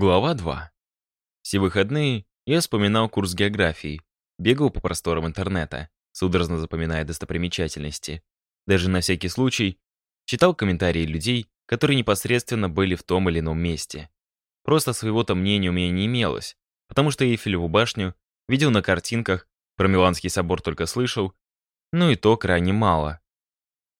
Глава 2. Все выходные я вспоминал курс географии, бегал по просторам интернета, судорожно запоминая достопримечательности. Даже на всякий случай читал комментарии людей, которые непосредственно были в том или ином месте. Просто своего-то мнения у меня не имелось, потому что Эйфелеву башню видел на картинках, про Миланский собор только слышал, ну и то крайне мало.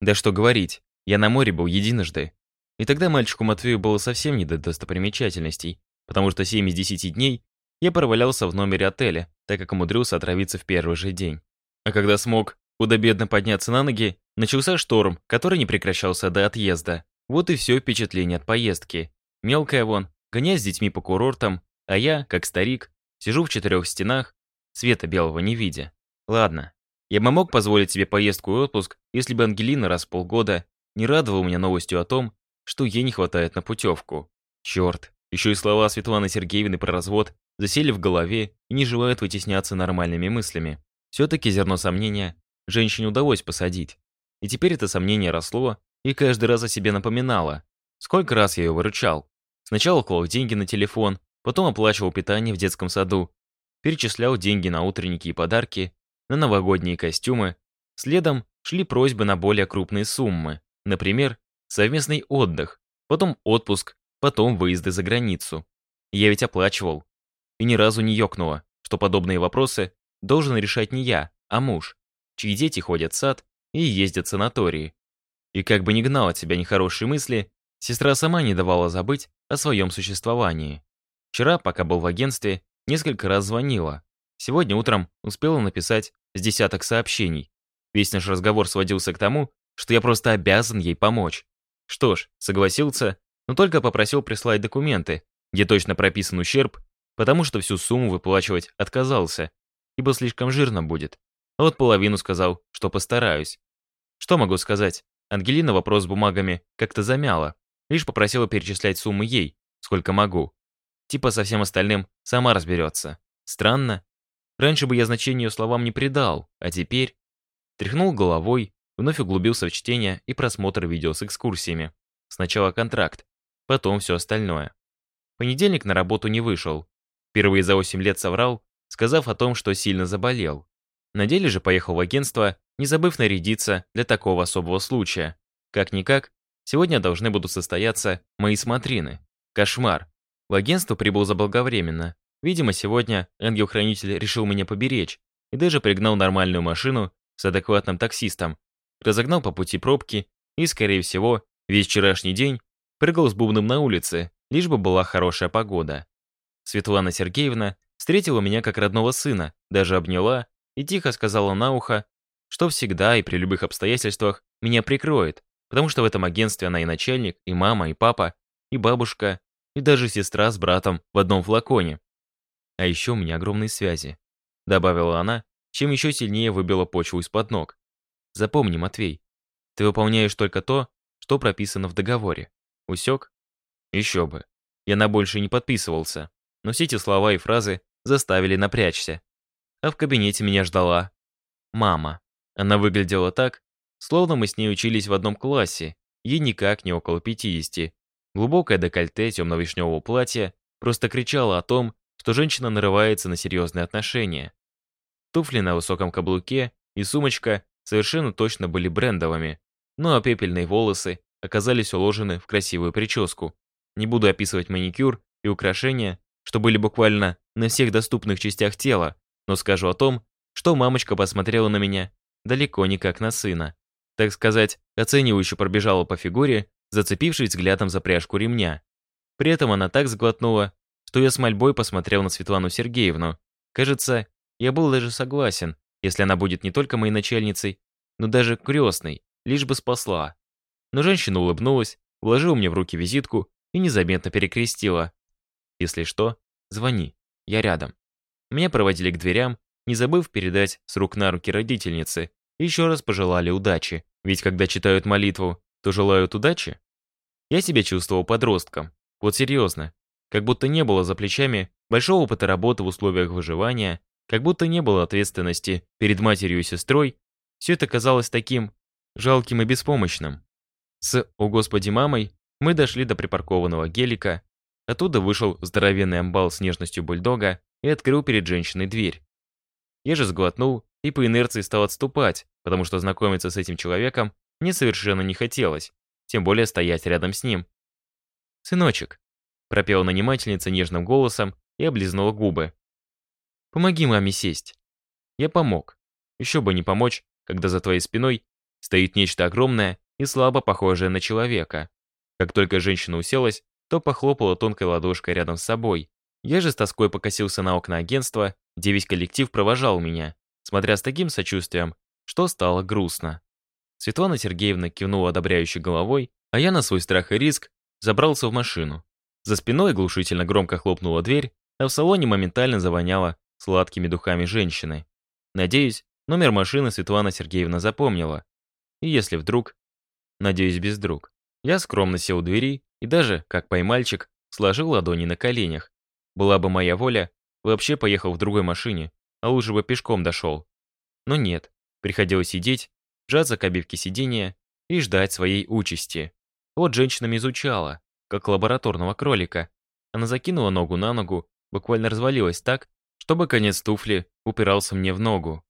Да что говорить, я на море был единожды, и тогда мальчику Матвею было совсем не до достопримечательностей потому что 7 из 10 дней я провалялся в номере отеля, так как умудрился отравиться в первый же день. А когда смог худо-бедно подняться на ноги, начался шторм, который не прекращался до отъезда. Вот и все впечатление от поездки. Мелкая вон, гонясь с детьми по курортам, а я, как старик, сижу в четырех стенах, света белого не видя. Ладно, я бы мог позволить себе поездку и отпуск, если бы Ангелина раз в полгода не радовала меня новостью о том, что ей не хватает на путевку. Черт, еще и слова Светланы Сергеевны про развод засели в голове и не желают вытесняться нормальными мыслями. Все-таки зерно сомнения женщине удалось посадить. И теперь это сомнение росло и каждый раз о себе напоминало. Сколько раз я ее выручал. Сначала клал деньги на телефон, потом оплачивал питание в детском саду, перечислял деньги на утренники и подарки, на новогодние костюмы. Следом шли просьбы на более крупные суммы. Например, совместный отдых, потом отпуск потом выезды за границу. Я ведь оплачивал. И ни разу не ёкнуло, что подобные вопросы должен решать не я, а муж, чьи дети ходят в сад и ездят в санатории. И как бы ни гнал от себя нехорошие мысли, сестра сама не давала забыть о своем существовании. Вчера, пока был в агентстве, несколько раз звонила. Сегодня утром успела написать с десяток сообщений. Весь наш разговор сводился к тому, что я просто обязан ей помочь. Что ж, согласился но только попросил прислать документы, где точно прописан ущерб, потому что всю сумму выплачивать отказался, ибо слишком жирно будет. А вот половину сказал, что постараюсь. Что могу сказать? Ангелина вопрос с бумагами как-то замяла, лишь попросила перечислять суммы ей, сколько могу. Типа со всем остальным сама разберется. Странно. Раньше бы я значению словам не придал, а теперь... Тряхнул головой, вновь углубился в чтение и просмотр видео с экскурсиями. Сначала контракт потом все остальное. Понедельник на работу не вышел. Впервые за 8 лет соврал, сказав о том, что сильно заболел. На деле же поехал в агентство, не забыв нарядиться для такого особого случая. Как-никак, сегодня должны будут состояться мои смотрины. Кошмар. В агентство прибыл заблаговременно. Видимо, сегодня ангел-хранитель решил меня поберечь и даже пригнал нормальную машину с адекватным таксистом. Разогнал по пути пробки и, скорее всего, весь вчерашний день прыгал с бубном на улице, лишь бы была хорошая погода. Светлана Сергеевна встретила меня как родного сына, даже обняла и тихо сказала на ухо, что всегда и при любых обстоятельствах меня прикроет, потому что в этом агентстве она и начальник, и мама, и папа, и бабушка, и даже сестра с братом в одном флаконе. А еще у меня огромные связи, добавила она, чем еще сильнее выбила почву из-под ног. Запомни, Матвей, ты выполняешь только то, что прописано в договоре. Усек? Еще бы. Я на больше не подписывался, но все эти слова и фразы заставили напрячься. А в кабинете меня ждала мама. Она выглядела так, словно мы с ней учились в одном классе, ей никак не около 50. Глубокое декольте темно-вишневого платья просто кричало о том, что женщина нарывается на серьезные отношения. Туфли на высоком каблуке и сумочка совершенно точно были брендовыми, ну а пепельные волосы оказались уложены в красивую прическу. Не буду описывать маникюр и украшения, что были буквально на всех доступных частях тела, но скажу о том, что мамочка посмотрела на меня далеко не как на сына. Так сказать, оценивающе пробежала по фигуре, зацепившись взглядом за пряжку ремня. При этом она так сглотнула, что я с мольбой посмотрел на Светлану Сергеевну. Кажется, я был даже согласен, если она будет не только моей начальницей, но даже крестной, лишь бы спасла, но женщина улыбнулась, вложила мне в руки визитку и незаметно перекрестила. «Если что, звони, я рядом». Меня проводили к дверям, не забыв передать с рук на руки родительницы, и еще раз пожелали удачи, ведь когда читают молитву, то желают удачи. Я себя чувствовал подростком, вот серьезно, как будто не было за плечами большого опыта работы в условиях выживания, как будто не было ответственности перед матерью и сестрой, все это казалось таким жалким и беспомощным. С «О господи, мамой» мы дошли до припаркованного гелика. Оттуда вышел здоровенный амбал с нежностью бульдога и открыл перед женщиной дверь. Я же сглотнул и по инерции стал отступать, потому что знакомиться с этим человеком мне совершенно не хотелось, тем более стоять рядом с ним. «Сыночек», — пропела нанимательница нежным голосом и облизнула губы. «Помоги маме сесть». Я помог. Еще бы не помочь, когда за твоей спиной стоит нечто огромное и слабо похожая на человека. Как только женщина уселась, то похлопала тонкой ладошкой рядом с собой. Я же с тоской покосился на окна агентства, где весь коллектив провожал меня, смотря с таким сочувствием, что стало грустно. Светлана Сергеевна кивнула одобряющей головой, а я на свой страх и риск забрался в машину. За спиной глушительно громко хлопнула дверь, а в салоне моментально завоняло сладкими духами женщины. Надеюсь, номер машины Светлана Сергеевна запомнила. И если вдруг, надеюсь, без друг. Я скромно сел у двери и даже, как поймальчик, сложил ладони на коленях. Была бы моя воля, вообще поехал в другой машине, а лучше бы пешком дошел. Но нет, приходилось сидеть, сжаться к обивке сидения и ждать своей участи. Вот женщина изучала, как лабораторного кролика. Она закинула ногу на ногу, буквально развалилась так, чтобы конец туфли упирался мне в ногу.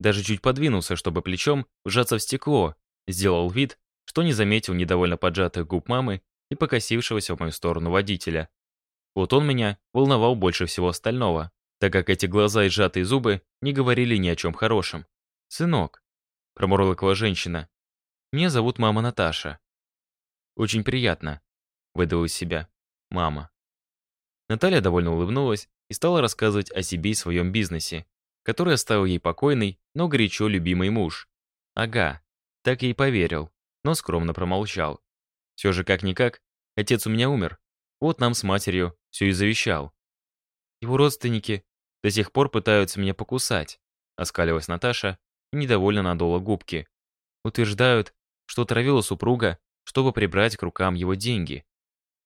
Даже чуть подвинулся, чтобы плечом вжаться в стекло, сделал вид, Никто не заметил недовольно поджатых губ мамы и покосившегося в мою сторону водителя. Вот он меня волновал больше всего остального, так как эти глаза и сжатые зубы не говорили ни о чем хорошем. «Сынок», — промурлыкала женщина, — «меня зовут мама Наташа». «Очень приятно», — выдал из себя мама. Наталья довольно улыбнулась и стала рассказывать о себе и своем бизнесе, который оставил ей покойный, но горячо любимый муж. Ага, так ей поверил но скромно промолчал. Все же как-никак, отец у меня умер. Вот нам с матерью все и завещал. Его родственники до сих пор пытаются меня покусать, оскалилась Наташа и недовольно надула губки. Утверждают, что травила супруга, чтобы прибрать к рукам его деньги.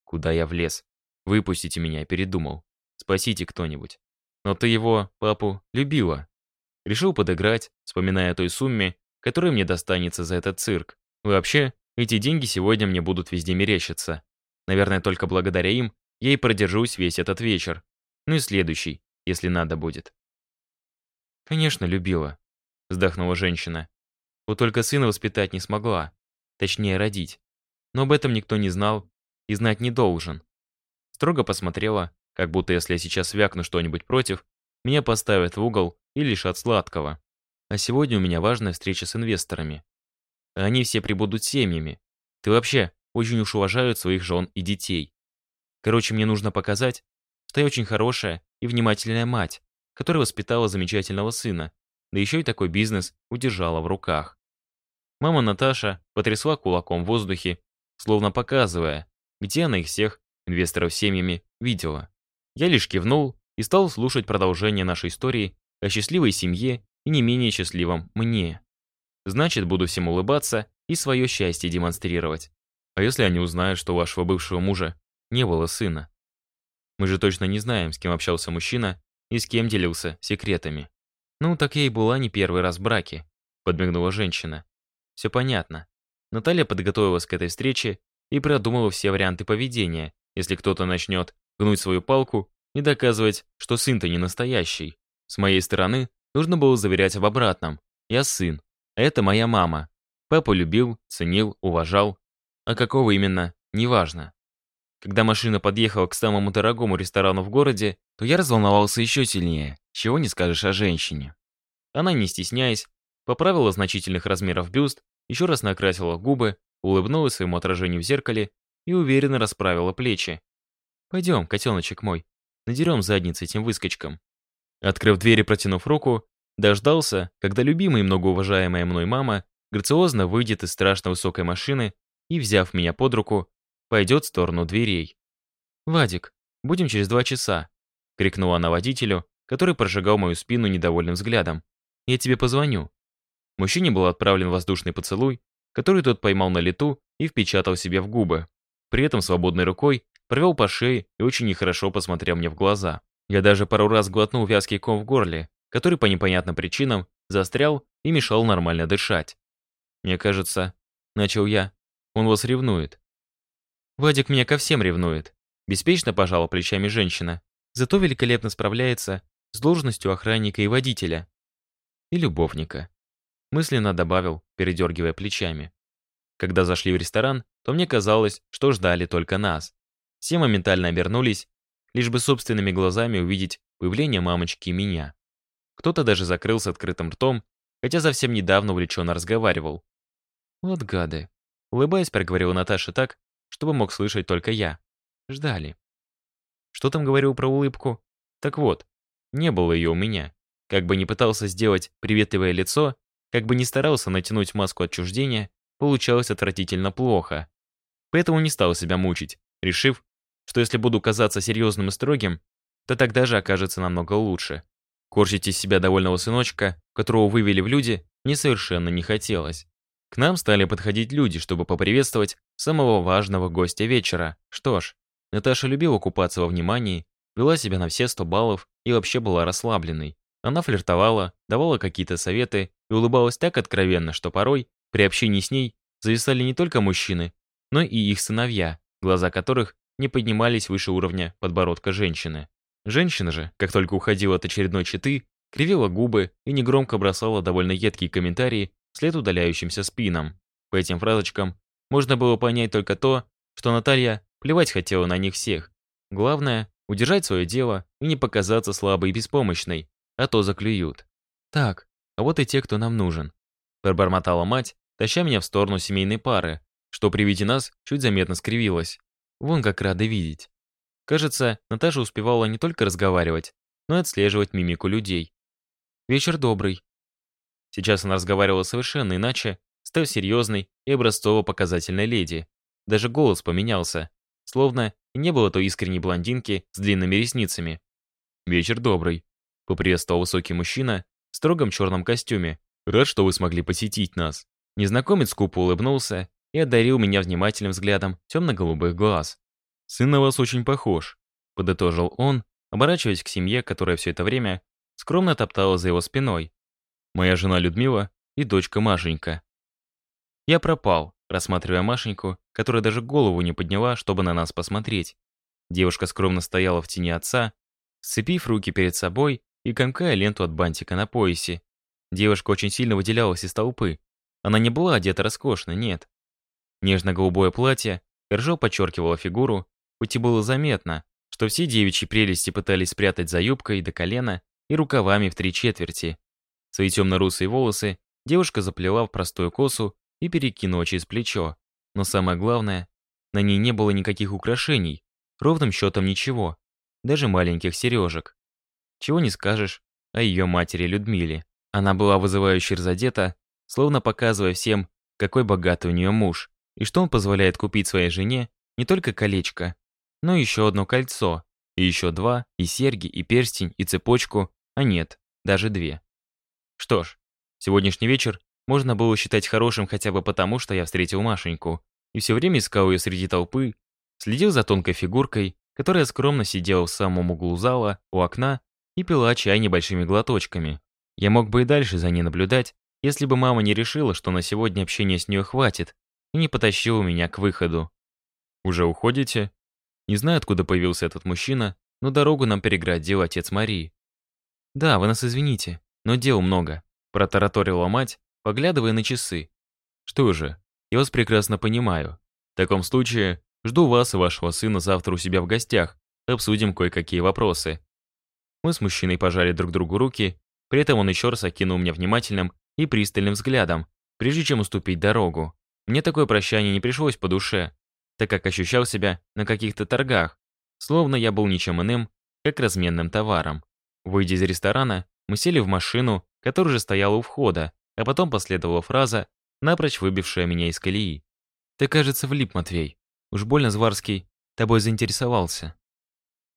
Куда я влез? Выпустите меня, передумал. Спасите кто-нибудь. Но ты его, папу, любила. Решил подыграть, вспоминая о той сумме, которая мне достанется за этот цирк. И вообще, эти деньги сегодня мне будут везде мерещиться. Наверное, только благодаря им я и продержусь весь этот вечер. Ну и следующий, если надо будет. «Конечно, любила», — вздохнула женщина. «Вот только сына воспитать не смогла. Точнее, родить. Но об этом никто не знал и знать не должен». Строго посмотрела, как будто если я сейчас вякну что-нибудь против, меня поставят в угол и лишат сладкого. А сегодня у меня важная встреча с инвесторами они все прибудут семьями. Ты вообще очень уж уважают своих жен и детей. Короче, мне нужно показать, что я очень хорошая и внимательная мать, которая воспитала замечательного сына, да еще и такой бизнес удержала в руках. Мама Наташа потрясла кулаком в воздухе, словно показывая, где она их всех, инвесторов семьями, видела. Я лишь кивнул и стал слушать продолжение нашей истории о счастливой семье и не менее счастливом мне. Значит, буду всем улыбаться и свое счастье демонстрировать. А если они узнают, что у вашего бывшего мужа не было сына? Мы же точно не знаем, с кем общался мужчина и с кем делился секретами. Ну, так я и была не первый раз в браке, подмигнула женщина. Все понятно. Наталья подготовилась к этой встрече и продумала все варианты поведения, если кто-то начнет гнуть свою палку и доказывать, что сын-то не настоящий. С моей стороны нужно было заверять об обратном. Я сын, это моя мама. Пеппу любил, ценил, уважал. А какого именно, неважно. Когда машина подъехала к самому дорогому ресторану в городе, то я разволновался еще сильнее, чего не скажешь о женщине. Она, не стесняясь, поправила значительных размеров бюст, еще раз накрасила губы, улыбнулась своему отражению в зеркале и уверенно расправила плечи. «Пойдем, котеночек мой, надерем задницы этим выскочкам». Открыв дверь и протянув руку, Дождался, когда любимая и многоуважаемая мной мама грациозно выйдет из страшно высокой машины и, взяв меня под руку, пойдет в сторону дверей. «Вадик, будем через два часа», — крикнула она водителю, который прожигал мою спину недовольным взглядом. «Я тебе позвоню». Мужчине был отправлен воздушный поцелуй, который тот поймал на лету и впечатал себе в губы. При этом свободной рукой провел по шее и очень нехорошо посмотрел мне в глаза. Я даже пару раз глотнул вязкий ком в горле, который по непонятным причинам застрял и мешал нормально дышать. «Мне кажется...» — начал я. «Он вас ревнует». «Вадик меня ко всем ревнует», — беспечно пожала плечами женщина. «Зато великолепно справляется с должностью охранника и водителя. И любовника». Мысленно добавил, передергивая плечами. Когда зашли в ресторан, то мне казалось, что ждали только нас. Все моментально обернулись, лишь бы собственными глазами увидеть появление мамочки и меня. Кто-то даже закрылся открытым ртом, хотя совсем недавно увлеченно разговаривал. «Вот гады», — улыбаясь, проговорила Наташа так, чтобы мог слышать только я. Ждали. Что там говорил про улыбку? Так вот, не было ее у меня. Как бы ни пытался сделать приветливое лицо, как бы ни старался натянуть маску отчуждения, получалось отвратительно плохо. Поэтому не стал себя мучить, решив, что если буду казаться серьезным и строгим, то тогда же окажется намного лучше. Корчить из себя довольного сыночка, которого вывели в люди, мне совершенно не хотелось. К нам стали подходить люди, чтобы поприветствовать самого важного гостя вечера. Что ж, Наташа любила купаться во внимании, вела себя на все 100 баллов и вообще была расслабленной. Она флиртовала, давала какие-то советы и улыбалась так откровенно, что порой, при общении с ней, зависали не только мужчины, но и их сыновья, глаза которых не поднимались выше уровня подбородка женщины. Женщина же, как только уходила от очередной читы, кривила губы и негромко бросала довольно едкие комментарии вслед удаляющимся спинам. По этим фразочкам можно было понять только то, что Наталья плевать хотела на них всех. Главное – удержать свое дело и не показаться слабой и беспомощной, а то заклюют. «Так, а вот и те, кто нам нужен», – пробормотала мать, таща меня в сторону семейной пары, что при виде нас чуть заметно скривилась. Вон как рада видеть. Кажется, Наташа успевала не только разговаривать, но и отслеживать мимику людей. «Вечер добрый». Сейчас она разговаривала совершенно иначе, став серьезной и образцово-показательной леди. Даже голос поменялся, словно и не было той искренней блондинки с длинными ресницами. «Вечер добрый», — поприветствовал высокий мужчина в строгом черном костюме. «Рад, что вы смогли посетить нас». Незнакомец купо улыбнулся и одарил меня внимательным взглядом темно-голубых глаз. «Сын на вас очень похож», — подытожил он, оборачиваясь к семье, которая все это время скромно топтала за его спиной. «Моя жена Людмила и дочка Машенька». Я пропал, рассматривая Машеньку, которая даже голову не подняла, чтобы на нас посмотреть. Девушка скромно стояла в тени отца, сцепив руки перед собой и комкая ленту от бантика на поясе. Девушка очень сильно выделялась из толпы. Она не была одета роскошно, нет. Нежно-голубое платье хорошо подчеркивало фигуру, хоть и было заметно, что все девичьи прелести пытались спрятать за юбкой до колена и рукавами в три четверти. Свои темно-русые волосы девушка заплела в простую косу и перекинула через плечо. Но самое главное, на ней не было никаких украшений, ровным счетом ничего, даже маленьких сережек. Чего не скажешь о ее матери Людмиле. Она была вызывающе разодета, словно показывая всем, какой богатый у нее муж, и что он позволяет купить своей жене не только колечко, ну еще одно кольцо, и еще два, и серьги, и перстень, и цепочку, а нет, даже две. Что ж, сегодняшний вечер можно было считать хорошим хотя бы потому, что я встретил Машеньку, и все время искал ее среди толпы, следил за тонкой фигуркой, которая скромно сидела в самом углу зала, у окна, и пила чай небольшими глоточками. Я мог бы и дальше за ней наблюдать, если бы мама не решила, что на сегодня общения с нее хватит, и не потащила меня к выходу. «Уже уходите?» Не знаю, откуда появился этот мужчина, но дорогу нам переградил отец Марии. «Да, вы нас извините, но дел много», — протараторила мать, поглядывая на часы. «Что же, я вас прекрасно понимаю. В таком случае жду вас и вашего сына завтра у себя в гостях, обсудим кое-какие вопросы». Мы с мужчиной пожали друг другу руки, при этом он еще раз окинул меня внимательным и пристальным взглядом, прежде чем уступить дорогу. Мне такое прощание не пришлось по душе, так как ощущал себя на каких-то торгах, словно я был ничем иным, как разменным товаром. Выйдя из ресторана, мы сели в машину, которая же стояла у входа, а потом последовала фраза, напрочь выбившая меня из колеи. «Ты, кажется, влип, Матвей. Уж больно Зварский тобой заинтересовался».